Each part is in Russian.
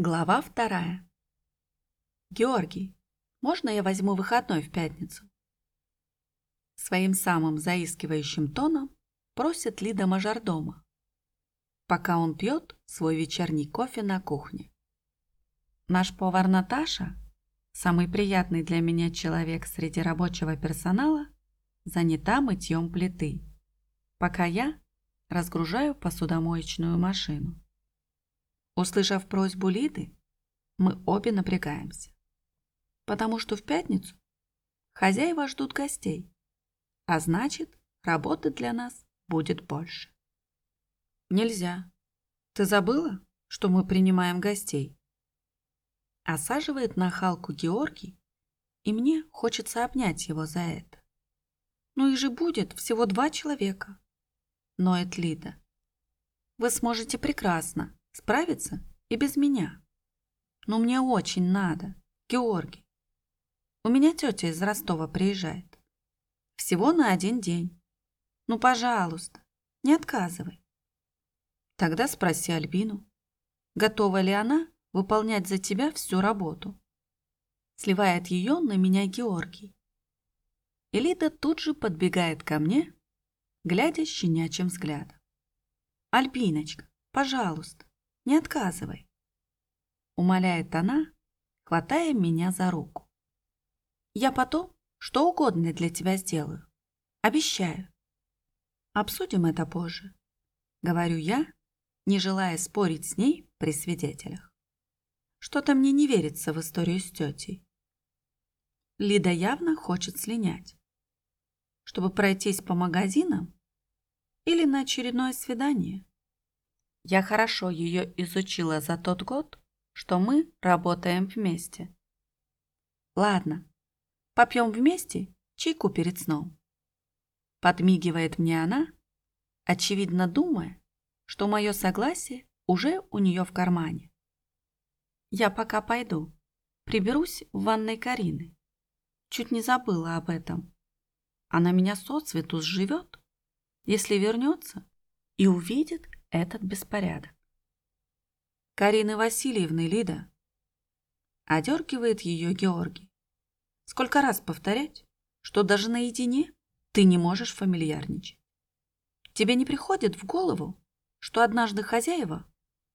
Глава вторая. Георгий, можно я возьму выходной в пятницу? Своим самым заискивающим тоном просит Лида мажордома, пока он пьет свой вечерний кофе на кухне. Наш повар Наташа, самый приятный для меня человек среди рабочего персонала, занята мытьем плиты, пока я разгружаю посудомоечную машину. Услышав просьбу Лиды, мы обе напрягаемся. Потому что в пятницу хозяева ждут гостей, а значит, работы для нас будет больше. Нельзя. Ты забыла, что мы принимаем гостей? Осаживает нахалку Георгий, и мне хочется обнять его за это. Ну и же будет всего два человека, ноет Лида. Вы сможете прекрасно справиться и без меня. Но мне очень надо, Георгий. У меня тетя из Ростова приезжает. Всего на один день. Ну, пожалуйста, не отказывай. Тогда спроси Альбину, готова ли она выполнять за тебя всю работу. Сливает ее на меня Георгий. Элита тут же подбегает ко мне, глядя щенячьим взглядом. «Альбиночка, пожалуйста, не отказывай. Умоляет она, хватая меня за руку. Я потом что угодно для тебя сделаю. Обещаю. Обсудим это позже. Говорю я, не желая спорить с ней при свидетелях. Что-то мне не верится в историю с тетей. Лида явно хочет слинять. Чтобы пройтись по магазинам или на очередное свидание. Я хорошо ее изучила за тот год, что мы работаем вместе. Ладно, попьем вместе чайку перед сном. Подмигивает мне она, очевидно думая, что мое согласие уже у нее в кармане. Я пока пойду, приберусь в ванной Карины. Чуть не забыла об этом. Она меня соцвету сживет, если вернется и увидит, этот беспорядок. Карины Васильевны, Лида. Одергивает ее Георгий. Сколько раз повторять, что даже наедине ты не можешь фамильярничать. Тебе не приходит в голову, что однажды хозяева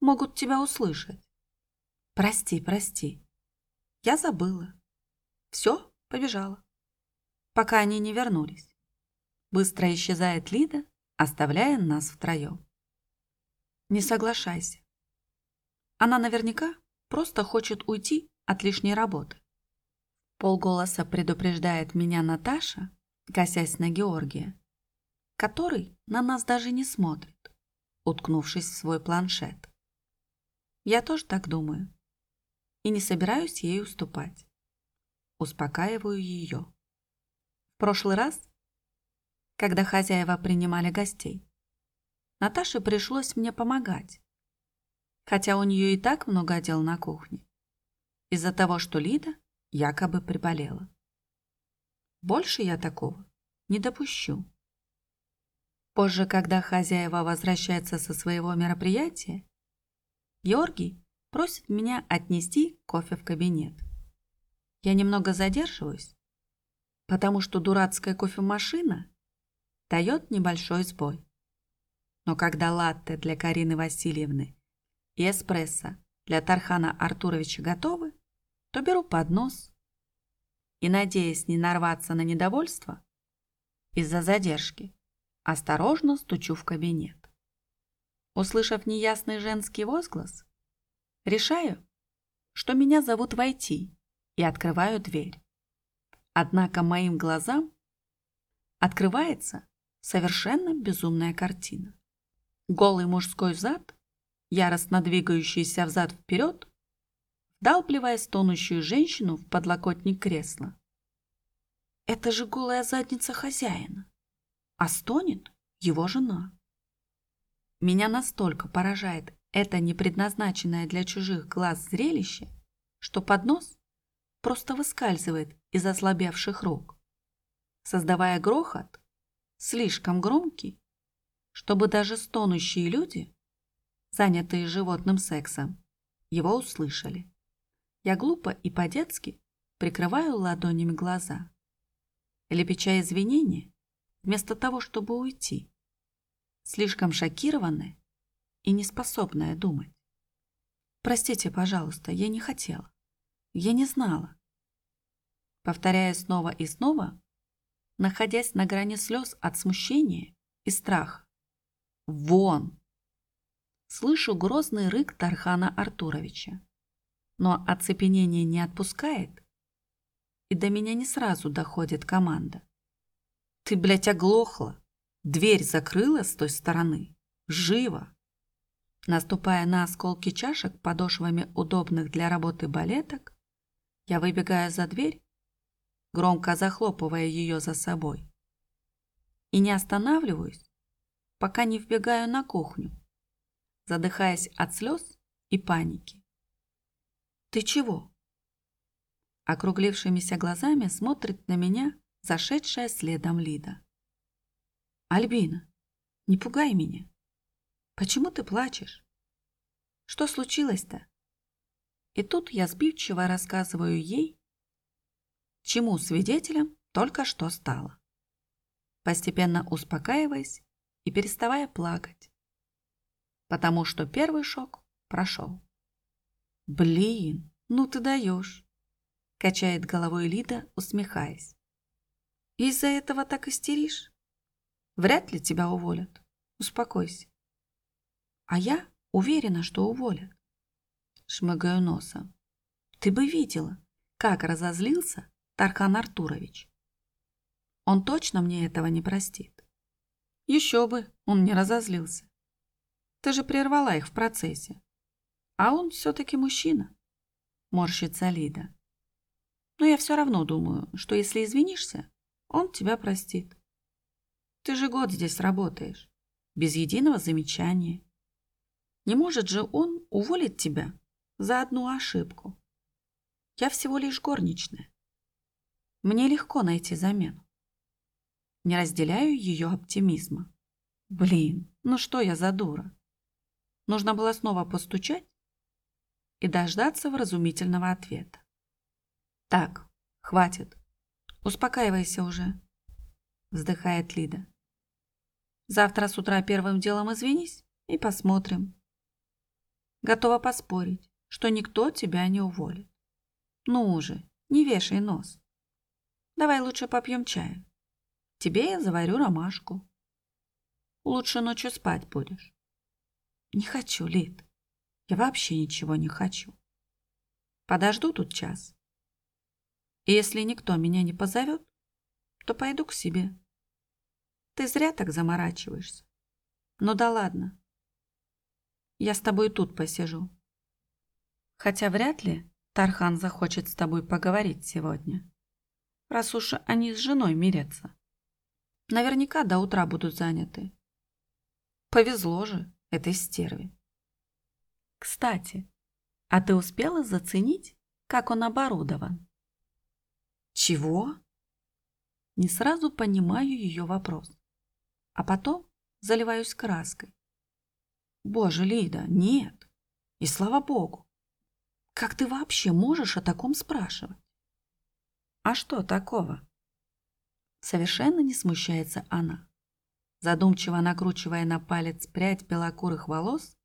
могут тебя услышать? Прости, прости. Я забыла. Все, побежала. Пока они не вернулись. Быстро исчезает Лида, оставляя нас втроем. Не соглашайся. Она наверняка просто хочет уйти от лишней работы. Полголоса предупреждает меня Наташа, косясь на Георгия, который на нас даже не смотрит, уткнувшись в свой планшет. Я тоже так думаю и не собираюсь ей уступать. Успокаиваю ее. В прошлый раз, когда хозяева принимали гостей, Наташе пришлось мне помогать, хотя у нее и так много дел на кухне, из-за того, что Лида якобы приболела. Больше я такого не допущу. Позже, когда хозяева возвращаются со своего мероприятия, Георгий просит меня отнести кофе в кабинет. Я немного задерживаюсь, потому что дурацкая кофемашина дает небольшой сбой. Но когда латте для Карины Васильевны и эспрессо для Тархана Артуровича готовы, то беру поднос и, надеясь не нарваться на недовольство, из-за задержки, осторожно стучу в кабинет. Услышав неясный женский возглас, решаю, что меня зовут войти, и открываю дверь. Однако моим глазам открывается совершенно безумная картина. Голый мужской зад, яростно двигающийся взад-вперед, вдалбливая стонущую женщину в подлокотник кресла. Это же голая задница хозяина, а стонет его жена. Меня настолько поражает это непредназначенное для чужих глаз зрелище, что поднос просто выскальзывает из ослабевших рук, создавая грохот, слишком громкий, чтобы даже стонущие люди, занятые животным сексом, его услышали. Я глупо и по-детски прикрываю ладонями глаза, лепеча извинения, вместо того, чтобы уйти, слишком шокированная и неспособная думать. «Простите, пожалуйста, я не хотела. Я не знала». Повторяя снова и снова, находясь на грани слез от смущения и страха. «Вон!» Слышу грозный рык Тархана Артуровича. Но оцепенение не отпускает, и до меня не сразу доходит команда. «Ты, блядь, оглохла! Дверь закрыла с той стороны! Живо!» Наступая на осколки чашек подошвами удобных для работы балеток, я выбегаю за дверь, громко захлопывая ее за собой. И не останавливаюсь, пока не вбегаю на кухню, задыхаясь от слез и паники. «Ты чего?» Округлившимися глазами смотрит на меня зашедшая следом Лида. «Альбина, не пугай меня. Почему ты плачешь? Что случилось-то?» И тут я сбивчиво рассказываю ей, чему свидетелем только что стало. Постепенно успокаиваясь и переставая плакать, потому что первый шок прошел. «Блин, ну ты даешь!» — качает головой Лида, усмехаясь. «Из-за этого так истеришь? Вряд ли тебя уволят. Успокойся». «А я уверена, что уволят». Шмыгаю носом. «Ты бы видела, как разозлился Тархан Артурович. Он точно мне этого не простит. Еще бы, он не разозлился. Ты же прервала их в процессе. А он все-таки мужчина. Морщится Лида. Но я все равно думаю, что если извинишься, он тебя простит. Ты же год здесь работаешь, без единого замечания. Не может же он уволить тебя за одну ошибку. Я всего лишь горничная. Мне легко найти замену. Не разделяю ее оптимизма. Блин, ну что я за дура? Нужно было снова постучать и дождаться вразумительного ответа. Так, хватит. Успокаивайся уже, вздыхает Лида. Завтра с утра первым делом извинись и посмотрим. Готова поспорить, что никто тебя не уволит. Ну уже, не вешай нос. Давай лучше попьем чаю. Тебе я заварю ромашку. Лучше ночью спать будешь. Не хочу, Лид. Я вообще ничего не хочу. Подожду тут час. И если никто меня не позовет, то пойду к себе. Ты зря так заморачиваешься. Ну да ладно. Я с тобой тут посижу. Хотя вряд ли Тархан захочет с тобой поговорить сегодня, раз уж они с женой мирятся. Наверняка до утра будут заняты. Повезло же этой стерве. Кстати, а ты успела заценить, как он оборудован? Чего? Не сразу понимаю ее вопрос, а потом заливаюсь краской. Боже, Лида, нет. И слава богу. Как ты вообще можешь о таком спрашивать? А что такого? Совершенно не смущается она задумчиво накручивая на палец прядь белокурых волос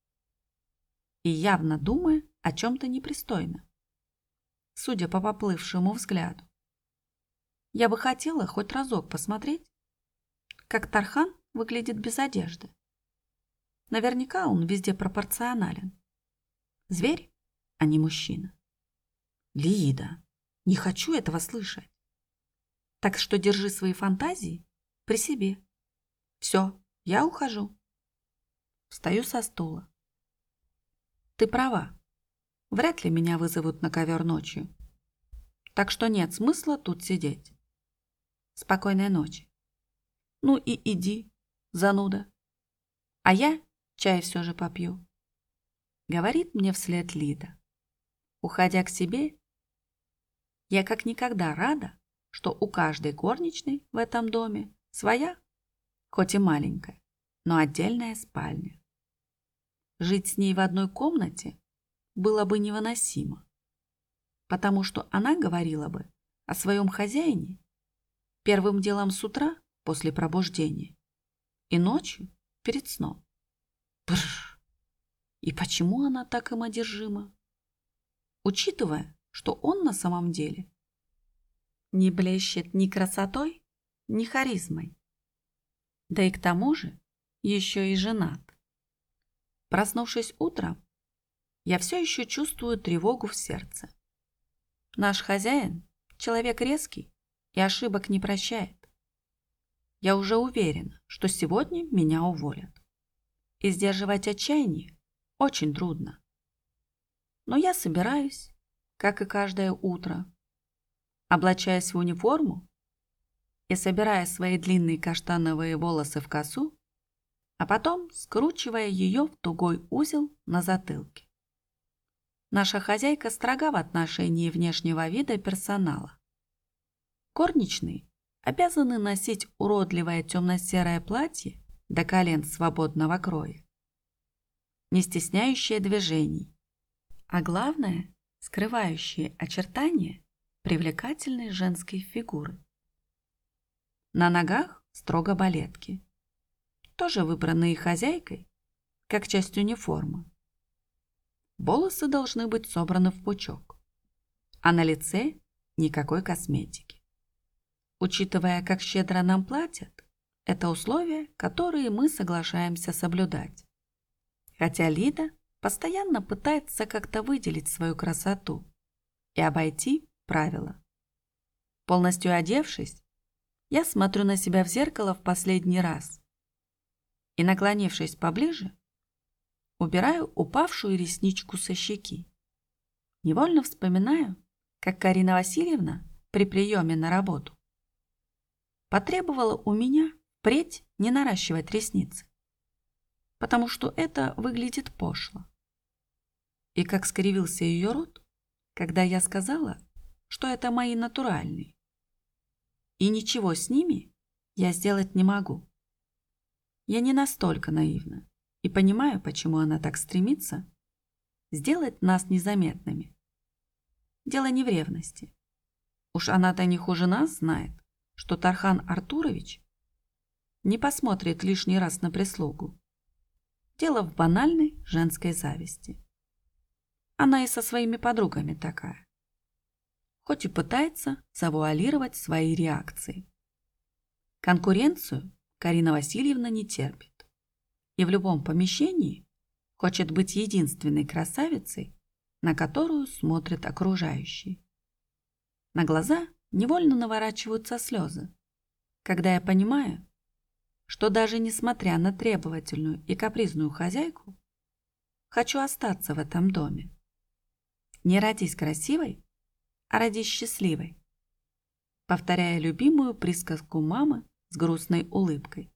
и явно думая о чем-то непристойном, судя по поплывшему взгляду. Я бы хотела хоть разок посмотреть, как Тархан выглядит без одежды. Наверняка он везде пропорционален. Зверь, а не мужчина. Лида, не хочу этого слышать. Так что держи свои фантазии при себе. Все, я ухожу. Встаю со стула. Ты права. Вряд ли меня вызовут на ковер ночью. Так что нет смысла тут сидеть. Спокойной ночи. Ну и иди, зануда. А я чай все же попью. Говорит мне вслед Лида. Уходя к себе, я как никогда рада, что у каждой горничной в этом доме своя хоть и маленькая, но отдельная спальня. Жить с ней в одной комнате было бы невыносимо, потому что она говорила бы о своем хозяине первым делом с утра после пробуждения и ночью перед сном. Бррр. И почему она так им одержима? Учитывая, что он на самом деле не блещет ни красотой, ни харизмой. Да и к тому же еще и женат. Проснувшись утром, я все еще чувствую тревогу в сердце. Наш хозяин – человек резкий и ошибок не прощает. Я уже уверена, что сегодня меня уволят. И сдерживать отчаяние очень трудно. Но я собираюсь, как и каждое утро, облачаясь в униформу и собирая свои длинные каштановые волосы в косу, а потом скручивая ее в тугой узел на затылке. Наша хозяйка строга в отношении внешнего вида персонала. Горничные обязаны носить уродливое темно-серое платье до колен свободного кроя, не стесняющее движений, а главное, скрывающее очертания привлекательной женской фигуры. На ногах строго балетки, тоже выбранные хозяйкой, как часть униформы. Волосы должны быть собраны в пучок, а на лице никакой косметики. Учитывая, как щедро нам платят, это условия, которые мы соглашаемся соблюдать. Хотя Лида постоянно пытается как-то выделить свою красоту и обойти правила. Полностью одевшись, я смотрю на себя в зеркало в последний раз и, наклонившись поближе, убираю упавшую ресничку со щеки. Невольно вспоминаю, как Карина Васильевна при приеме на работу потребовала у меня впредь не наращивать ресницы, потому что это выглядит пошло. И как скривился ее рот, когда я сказала, что это мои натуральные. И ничего с ними я сделать не могу. Я не настолько наивна и понимаю, почему она так стремится сделать нас незаметными. Дело не в ревности. Уж она-то не хуже нас знает, что Тархан Артурович не посмотрит лишний раз на прислугу. Дело в банальной женской зависти. Она и со своими подругами такая. Хоть и пытается завуалировать свои реакции. Конкуренцию Карина Васильевна не терпит. И в любом помещении хочет быть единственной красавицей, на которую смотрят окружающие. На глаза невольно наворачиваются слезы, когда я понимаю, что даже несмотря на требовательную и капризную хозяйку, хочу остаться в этом доме. Не родись красивой, а родись счастливой, повторяя любимую присказку мамы с грустной улыбкой.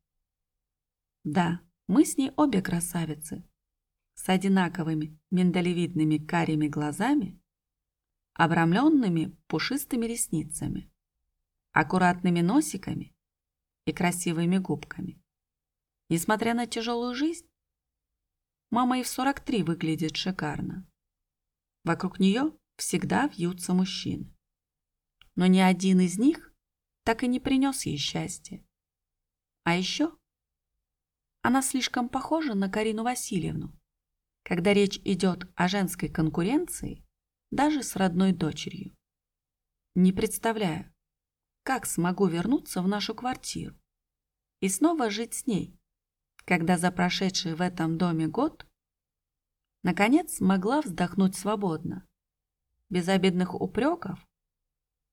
Да, мы с ней обе красавицы, с одинаковыми миндалевидными карими глазами обрамленными пушистыми ресницами, аккуратными носиками и красивыми губками. Несмотря на тяжелую жизнь, мама и в 43 выглядит шикарно. Вокруг нее всегда вьются мужчины. Но ни один из них так и не принес ей счастья. А еще она слишком похожа на Карину Васильевну. Когда речь идет о женской конкуренции, даже с родной дочерью. Не представляю, как смогу вернуться в нашу квартиру и снова жить с ней, когда за прошедший в этом доме год наконец смогла вздохнуть свободно, без обидных упреков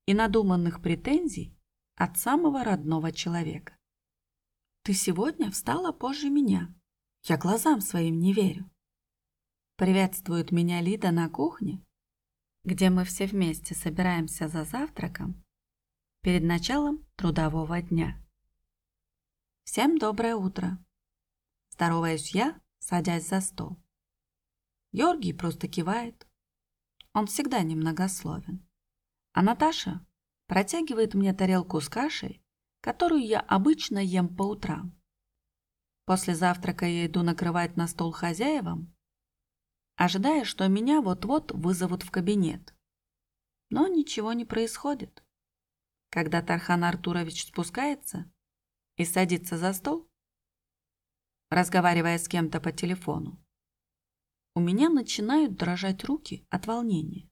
и надуманных претензий от самого родного человека. Ты сегодня встала позже меня. Я глазам своим не верю. Приветствует меня Лида на кухне, где мы все вместе собираемся за завтраком перед началом трудового дня. Всем доброе утро. Здороваюсь я, садясь за стол. Георгий просто кивает. Он всегда немногословен. А Наташа протягивает мне тарелку с кашей, которую я обычно ем по утрам. После завтрака я иду накрывать на стол хозяевам, ожидая, что меня вот-вот вызовут в кабинет. Но ничего не происходит. Когда Тархан Артурович спускается и садится за стол, разговаривая с кем-то по телефону, у меня начинают дрожать руки от волнения.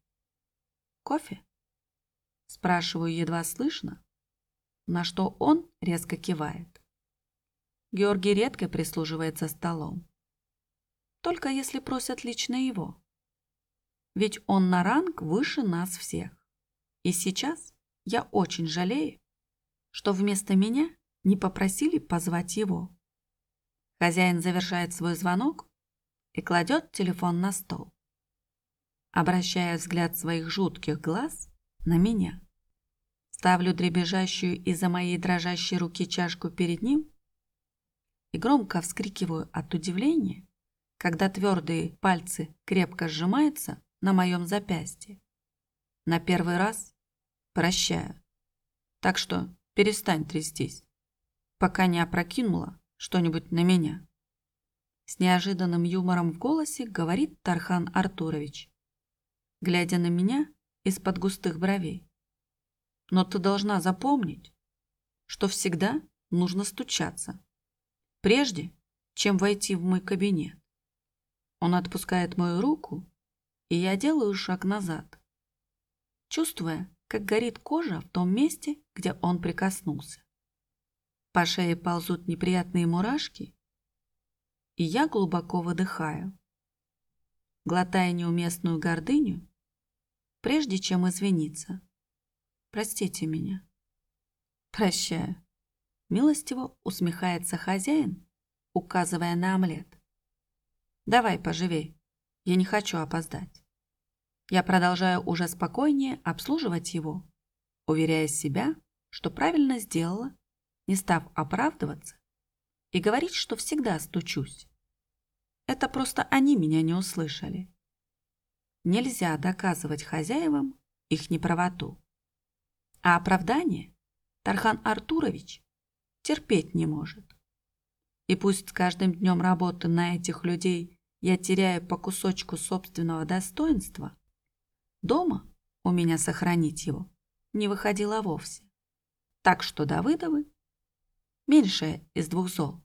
«Кофе?» Спрашиваю едва слышно, на что он резко кивает. Георгий редко прислуживает за столом. Только если просят лично его. Ведь он на ранг выше нас всех. И сейчас я очень жалею, что вместо меня не попросили позвать его. Хозяин завершает свой звонок и кладет телефон на стол, обращая взгляд своих жутких глаз на меня. Ставлю дребезжащую из-за моей дрожащей руки чашку перед ним и громко вскрикиваю от удивления, когда твердые пальцы крепко сжимаются на моем запястье. На первый раз прощаю. Так что перестань трястись, пока не опрокинула что-нибудь на меня. С неожиданным юмором в голосе говорит Тархан Артурович, глядя на меня из-под густых бровей. Но ты должна запомнить, что всегда нужно стучаться, прежде чем войти в мой кабинет. Он отпускает мою руку, и я делаю шаг назад, чувствуя, как горит кожа в том месте, где он прикоснулся. По шее ползут неприятные мурашки, и я глубоко выдыхаю, глотая неуместную гордыню, прежде чем извиниться. Простите меня. Прощаю. Милостиво усмехается хозяин, указывая на омлет. Давай поживей, я не хочу опоздать. Я продолжаю уже спокойнее обслуживать его, уверяя себя, что правильно сделала, не став оправдываться и говорить, что всегда стучусь. Это просто они меня не услышали. Нельзя доказывать хозяевам их неправоту. А оправдание Тархан Артурович терпеть не может. И пусть с каждым днем работы на этих людей я теряю по кусочку собственного достоинства, дома у меня сохранить его не выходило вовсе. Так что Давыдовы – меньшее из двух зол.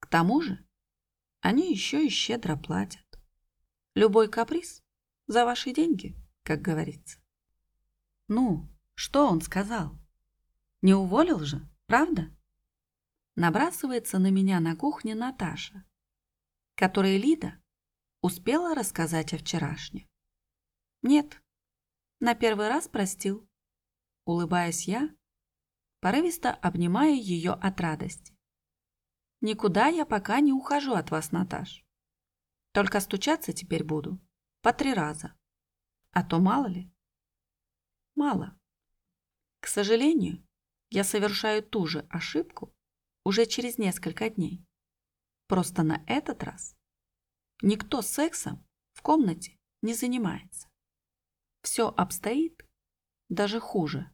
К тому же они еще и щедро платят. Любой каприз за ваши деньги, как говорится. Ну, что он сказал? Не уволил же, правда? Набрасывается на меня на кухне Наташа, которой Лида успела рассказать о вчерашнем. Нет, на первый раз простил. Улыбаясь я, порывисто обнимая ее от радости. Никуда я пока не ухожу от вас, Наташ. Только стучаться теперь буду по три раза. А то мало ли. Мало. К сожалению, я совершаю ту же ошибку уже через несколько дней. Просто на этот раз никто сексом в комнате не занимается. Все обстоит даже хуже.